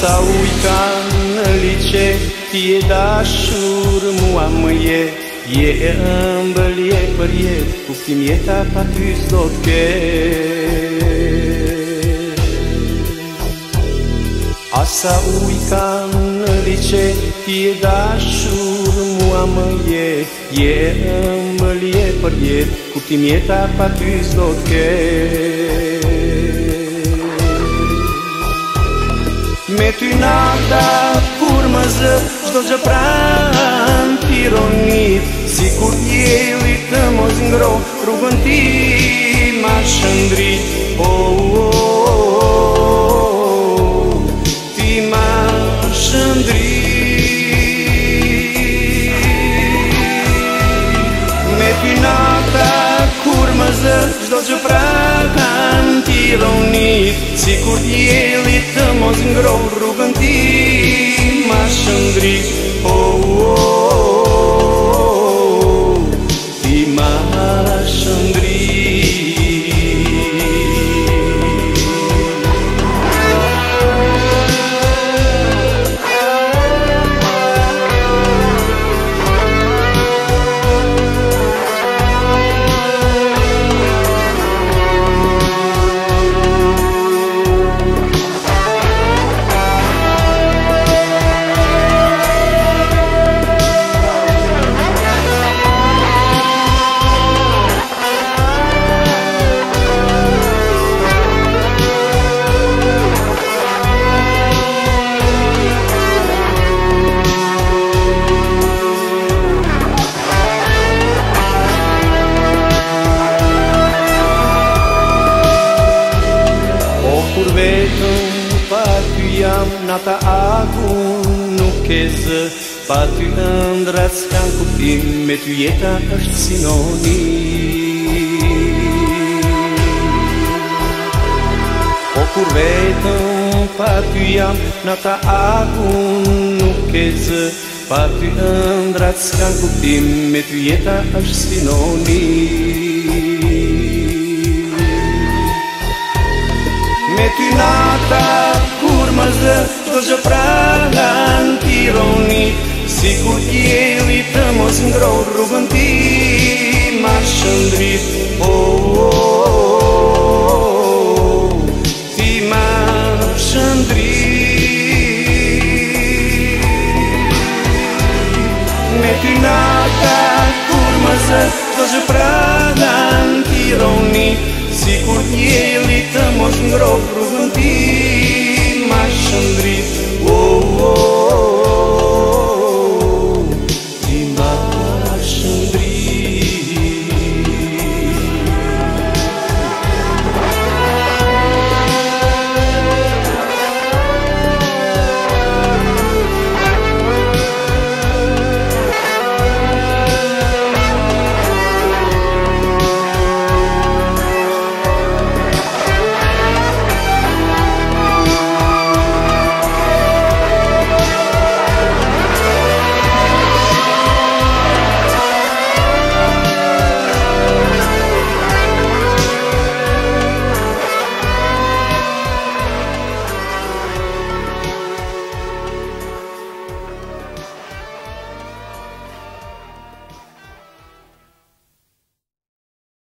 sa ujta në liqe Ti e dashur mua më je Je e ëmbël, je për je Kuptim jeta pa ty zdo ke A sa ujta në liqe Ti e dashur mua më je Je e ëmbël, je për je Kuptim jeta pa pa ty zdo ke ty nata Kur më zë, shdo që pranë Pironit, si kur jeli të mos ngro Rrugën ti ma shëndri Oh, Ti ma shëndri Me ty nata Kur më zë, shdo që pranë Zbirau nit, sikur djeli të mos ngroh rrugë në ta aku nuk e zë Pa ty ndrat s'ka në me ty jeta është sinoni Po kur vetëm pa ty jam në ta aku nuk e zë Pa ty ndrat s'ka në me ty jeta është sinoni Me ty në ta maze Dođo pranan ti roni Sigur jeli tamo zgrov rugan ti Maršan drit o oh oh, oh. Ne ti nata kurmaze Dođo pranan ti roni Sigur jeli tamo zgrov rugan